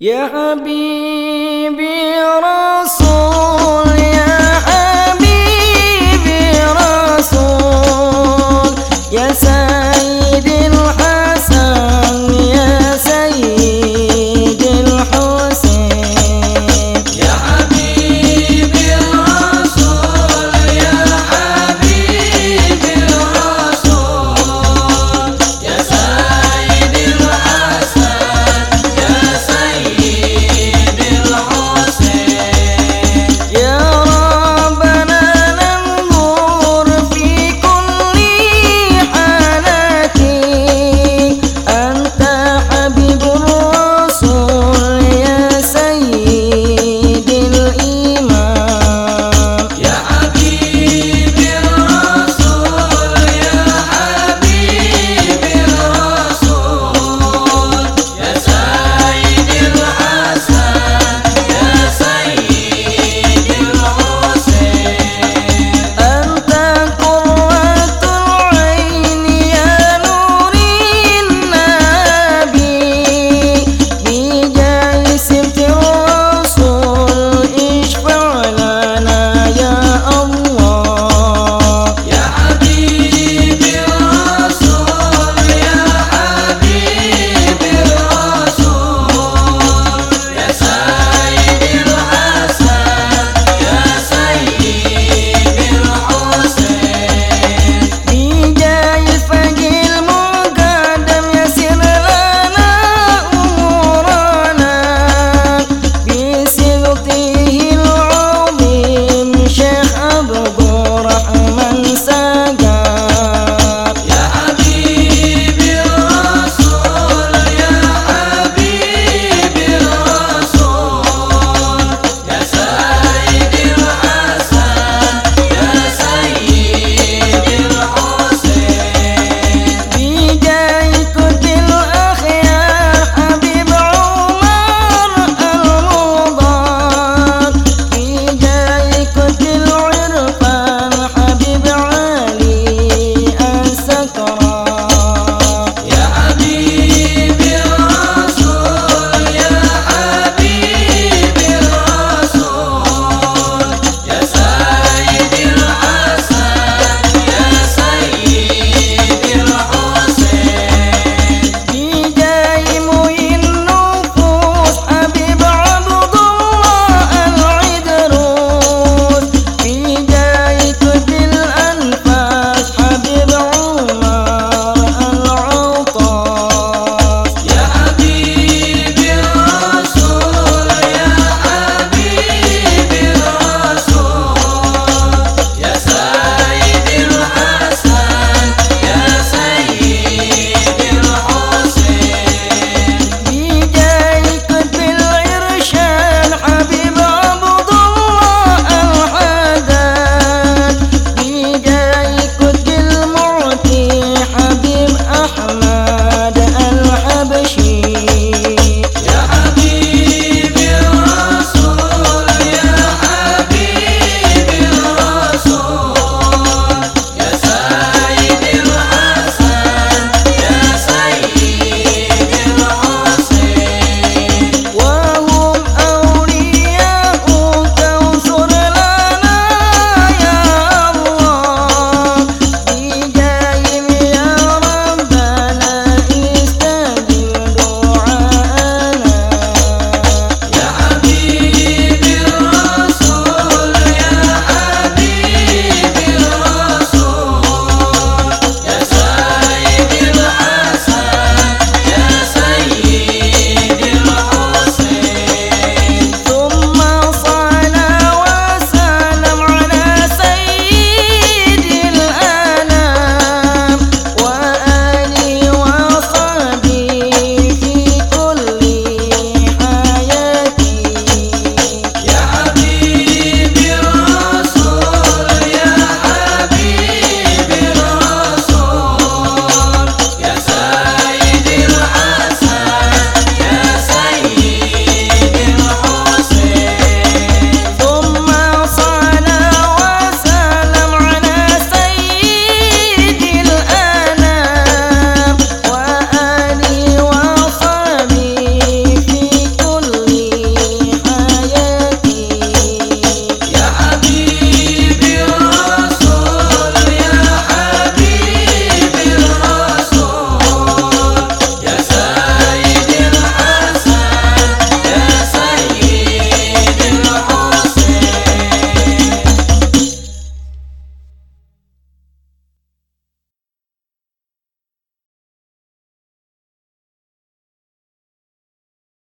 يا حبيبي رسول يا حبيبي رسول يا سيدنا